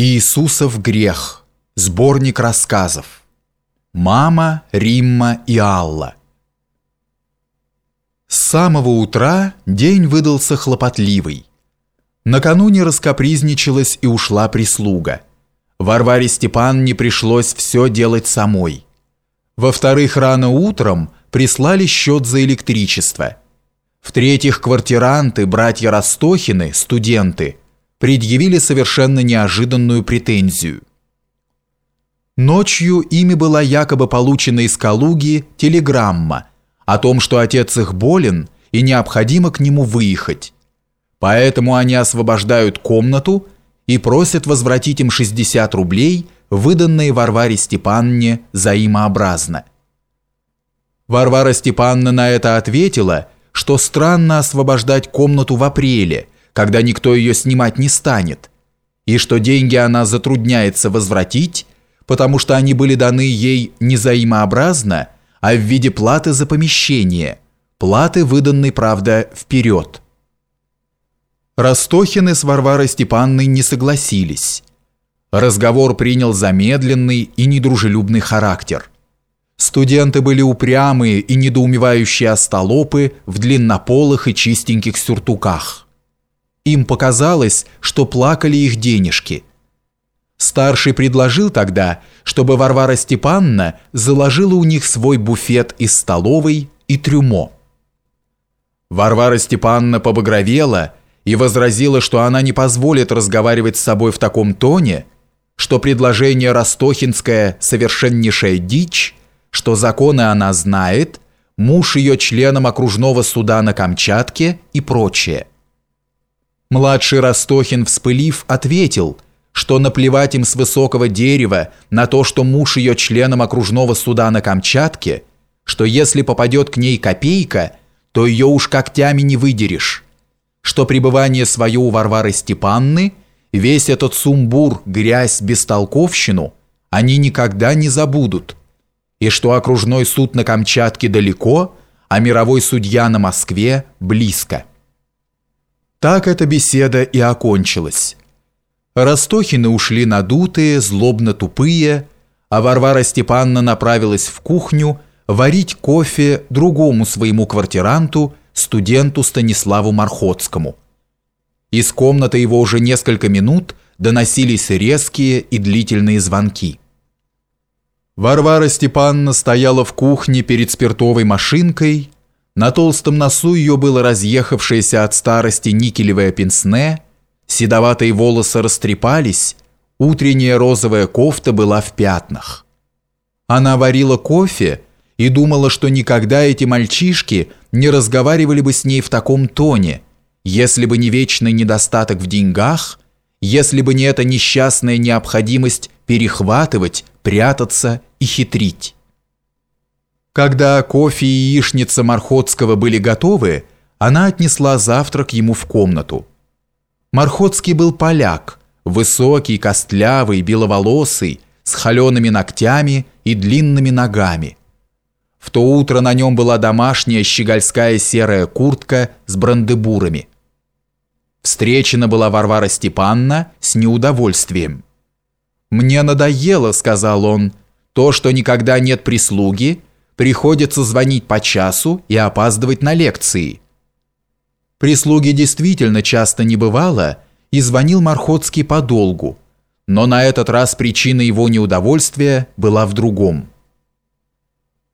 Иисусов грех. Сборник рассказов. Мама, Римма и Алла. С самого утра день выдался хлопотливый. Накануне раскопризничалась и ушла прислуга. Варваре Степанне пришлось все делать самой. Во-вторых, рано утром прислали счет за электричество. В-третьих, квартиранты, братья Ростохины, студенты – предъявили совершенно неожиданную претензию. Ночью ими была якобы получена из Калуги телеграмма о том, что отец их болен и необходимо к нему выехать. Поэтому они освобождают комнату и просят возвратить им 60 рублей, выданные Варваре Степанне взаимообразно. Варвара Степанна на это ответила, что странно освобождать комнату в апреле – когда никто ее снимать не станет, и что деньги она затрудняется возвратить, потому что они были даны ей не взаимообразно, а в виде платы за помещение, платы, выданной, правда, вперед. Ростохины с Варварой Степанной не согласились. Разговор принял замедленный и недружелюбный характер. Студенты были упрямые и недоумевающие остолопы в длиннополых и чистеньких сюртуках. Им показалось, что плакали их денежки. Старший предложил тогда, чтобы Варвара Степанна заложила у них свой буфет из столовой и трюмо. Варвара Степанна побагровела и возразила, что она не позволит разговаривать с собой в таком тоне, что предложение Ростохинское совершеннейшая дичь, что законы она знает, муж ее членом окружного суда на Камчатке и прочее. Младший Ростохин, вспылив, ответил, что наплевать им с высокого дерева на то, что муж ее членом окружного суда на Камчатке, что если попадет к ней копейка, то ее уж когтями не выдерешь, что пребывание свое у Варвары Степанны, весь этот сумбур, грязь, бестолковщину они никогда не забудут, и что окружной суд на Камчатке далеко, а мировой судья на Москве близко. Так эта беседа и окончилась. Ростохины ушли надутые, злобно тупые, а Варвара Степанна направилась в кухню варить кофе другому своему квартиранту, студенту Станиславу Мархотскому. Из комнаты его уже несколько минут доносились резкие и длительные звонки. Варвара Степанна стояла в кухне перед спиртовой машинкой на толстом носу ее было разъехавшееся от старости никелевое пенсне, седоватые волосы растрепались, утренняя розовая кофта была в пятнах. Она варила кофе и думала, что никогда эти мальчишки не разговаривали бы с ней в таком тоне, если бы не вечный недостаток в деньгах, если бы не эта несчастная необходимость перехватывать, прятаться и хитрить. Когда кофе и яичница Мархотского были готовы, она отнесла завтрак ему в комнату. Мархотский был поляк, высокий, костлявый, беловолосый, с холеными ногтями и длинными ногами. В то утро на нем была домашняя щегольская серая куртка с брандебурами. Встречена была Варвара Степанна с неудовольствием. «Мне надоело», — сказал он, — «то, что никогда нет прислуги, приходится звонить по часу и опаздывать на лекции. Прислуги действительно часто не бывало, и звонил Мархотский подолгу, но на этот раз причина его неудовольствия была в другом.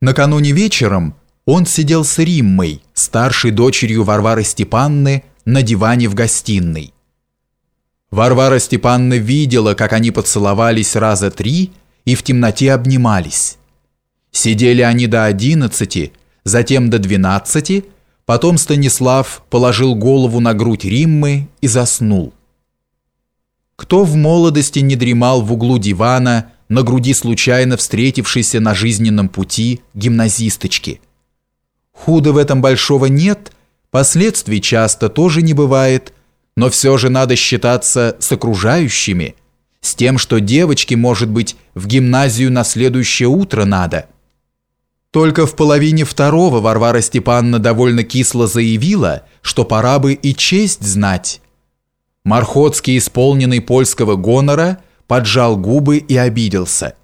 Накануне вечером он сидел с Риммой, старшей дочерью Варвары Степанны, на диване в гостиной. Варвара Степанна видела, как они поцеловались раза три и в темноте обнимались. Сидели они до одиннадцати, затем до двенадцати, потом Станислав положил голову на грудь Риммы и заснул. Кто в молодости не дремал в углу дивана на груди случайно встретившейся на жизненном пути гимназисточки? Худо в этом большого нет, последствий часто тоже не бывает, но все же надо считаться с окружающими, с тем, что девочке, может быть, в гимназию на следующее утро надо – только в половине второго Варвара Степановна довольно кисло заявила, что пора бы и честь знать. Мархотский, исполненный польского гонора, поджал губы и обиделся.